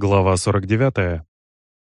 Глава 49.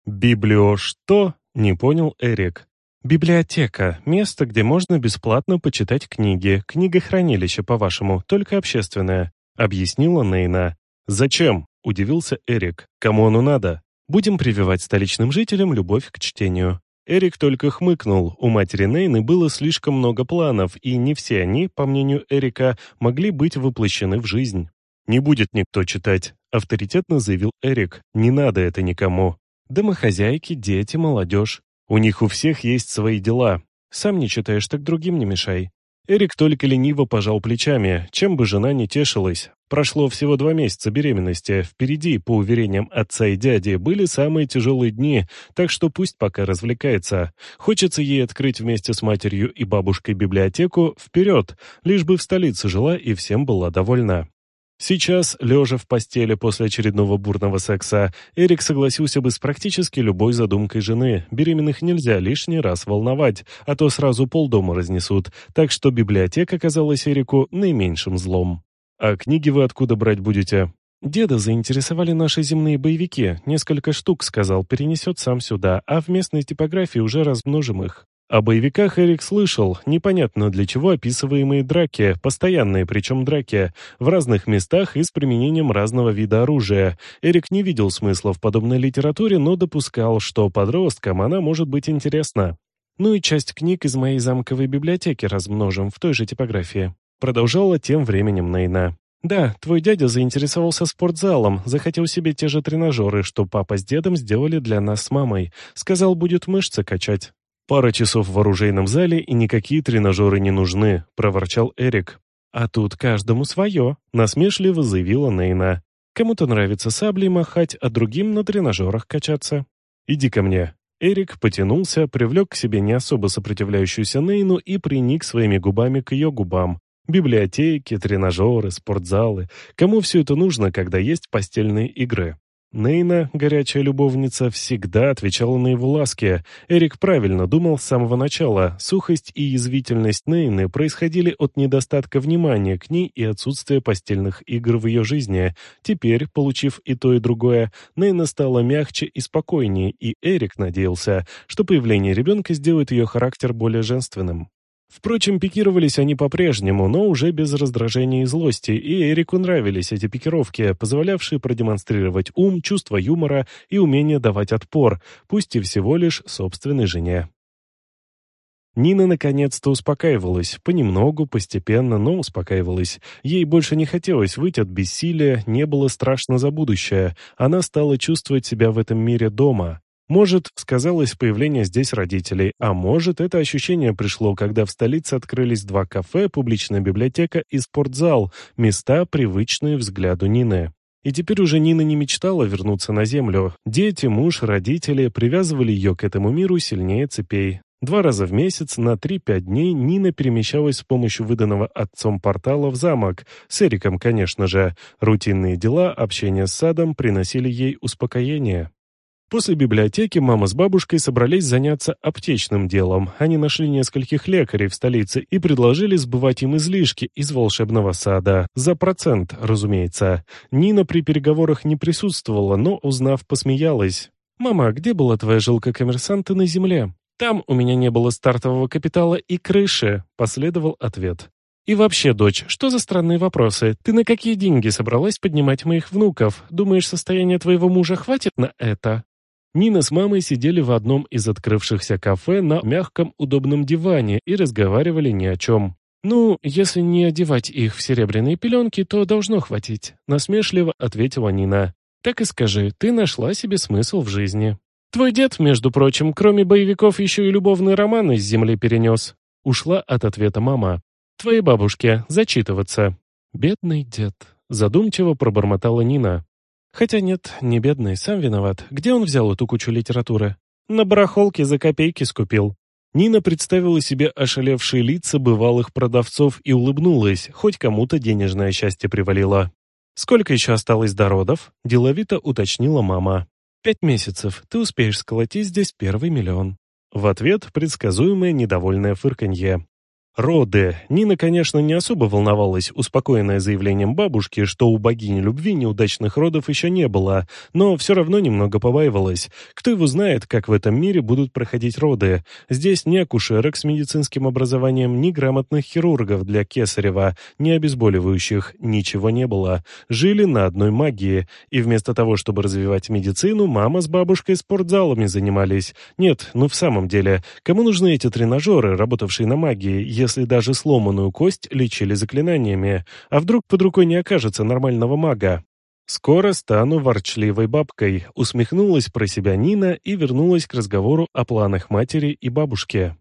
«Библио что?» — не понял Эрик. «Библиотека. Место, где можно бесплатно почитать книги. Книгохранилище, по-вашему, только общественное», — объяснила Нейна. «Зачем?» — удивился Эрик. «Кому оно надо?» «Будем прививать столичным жителям любовь к чтению». Эрик только хмыкнул. У матери Нейны было слишком много планов, и не все они, по мнению Эрика, могли быть воплощены в жизнь. «Не будет никто читать», — авторитетно заявил Эрик. «Не надо это никому. Домохозяйки, дети, молодежь. У них у всех есть свои дела. Сам не читаешь, так другим не мешай». Эрик только лениво пожал плечами, чем бы жена не тешилась. Прошло всего два месяца беременности. Впереди, по уверениям отца и дяди, были самые тяжелые дни, так что пусть пока развлекается. Хочется ей открыть вместе с матерью и бабушкой библиотеку вперед, лишь бы в столице жила и всем была довольна. Сейчас, лежа в постели после очередного бурного секса, Эрик согласился бы с практически любой задумкой жены. Беременных нельзя лишний раз волновать, а то сразу полдома разнесут, так что библиотека казалась Эрику наименьшим злом. «А книги вы откуда брать будете?» «Деда заинтересовали наши земные боевики. Несколько штук, сказал, перенесет сам сюда, а в местной типографии уже размножим их». О боевиках Эрик слышал, непонятно для чего описываемые драки, постоянные причем драки, в разных местах и с применением разного вида оружия. Эрик не видел смысла в подобной литературе, но допускал, что подросткам она может быть интересна. Ну и часть книг из моей замковой библиотеки размножим в той же типографии. Продолжала тем временем Нейна. «Да, твой дядя заинтересовался спортзалом, захотел себе те же тренажеры, что папа с дедом сделали для нас с мамой. Сказал, будет мышцы качать. «Пара часов в оружейном зале, и никакие тренажеры не нужны», — проворчал Эрик. «А тут каждому свое», — насмешливо заявила Нейна. «Кому-то нравится саблей махать, а другим на тренажерах качаться». «Иди ко мне». Эрик потянулся, привлек к себе не особо сопротивляющуюся Нейну и приник своими губами к ее губам. Библиотеки, тренажеры, спортзалы. Кому все это нужно, когда есть постельные игры? Нейна, горячая любовница, всегда отвечала на его ласки. Эрик правильно думал с самого начала. Сухость и язвительность Нейны происходили от недостатка внимания к ней и отсутствия постельных игр в ее жизни. Теперь, получив и то, и другое, Нейна стала мягче и спокойнее, и Эрик надеялся, что появление ребенка сделает ее характер более женственным. Впрочем, пикировались они по-прежнему, но уже без раздражения и злости, и Эрику нравились эти пикировки, позволявшие продемонстрировать ум, чувство юмора и умение давать отпор, пусть и всего лишь собственной жене. Нина наконец-то успокаивалась, понемногу, постепенно, но успокаивалась. Ей больше не хотелось выйти от бессилия, не было страшно за будущее. Она стала чувствовать себя в этом мире дома. Может, сказалось появление здесь родителей, а может, это ощущение пришло, когда в столице открылись два кафе, публичная библиотека и спортзал, места, привычные взгляду Нины. И теперь уже Нина не мечтала вернуться на землю. Дети, муж, родители привязывали ее к этому миру сильнее цепей. Два раза в месяц на 3-5 дней Нина перемещалась с помощью выданного отцом портала в замок. С Эриком, конечно же. Рутинные дела, общение с садом приносили ей успокоение. После библиотеки мама с бабушкой собрались заняться аптечным делом. Они нашли нескольких лекарей в столице и предложили сбывать им излишки из волшебного сада. За процент, разумеется. Нина при переговорах не присутствовала, но, узнав, посмеялась. «Мама, где была твоя жилка коммерсанта на земле?» «Там у меня не было стартового капитала и крыши», — последовал ответ. «И вообще, дочь, что за странные вопросы? Ты на какие деньги собралась поднимать моих внуков? Думаешь, состояние твоего мужа хватит на это?» Нина с мамой сидели в одном из открывшихся кафе на мягком удобном диване и разговаривали ни о чем. «Ну, если не одевать их в серебряные пеленки, то должно хватить», — насмешливо ответила Нина. «Так и скажи, ты нашла себе смысл в жизни». «Твой дед, между прочим, кроме боевиков еще и любовный роман из земли перенес». Ушла от ответа мама. «Твоей бабушке зачитываться». «Бедный дед», — задумчиво пробормотала Нина. Хотя нет, не бедный, сам виноват. Где он взял эту кучу литературы? На барахолке за копейки скупил. Нина представила себе ошалевшие лица бывалых продавцов и улыбнулась, хоть кому-то денежное счастье привалило. «Сколько еще осталось до родов?» – деловито уточнила мама. «Пять месяцев. Ты успеешь сколотить здесь первый миллион». В ответ предсказуемое недовольное фырканье. Роды. Нина, конечно, не особо волновалась, успокоенная заявлением бабушки, что у богини любви неудачных родов еще не было, но все равно немного побаивалась. Кто его знает, как в этом мире будут проходить роды. Здесь ни акушерок с медицинским образованием, ни грамотных хирургов для кесарева, ни обезболивающих, ничего не было. Жили на одной магии. И вместо того, чтобы развивать медицину, мама с бабушкой спортзалами занимались. Нет, ну в самом деле, кому нужны эти тренажеры, работавшие на магии, если даже сломанную кость лечили заклинаниями, а вдруг под рукой не окажется нормального мага. «Скоро стану ворчливой бабкой», усмехнулась про себя Нина и вернулась к разговору о планах матери и бабушки.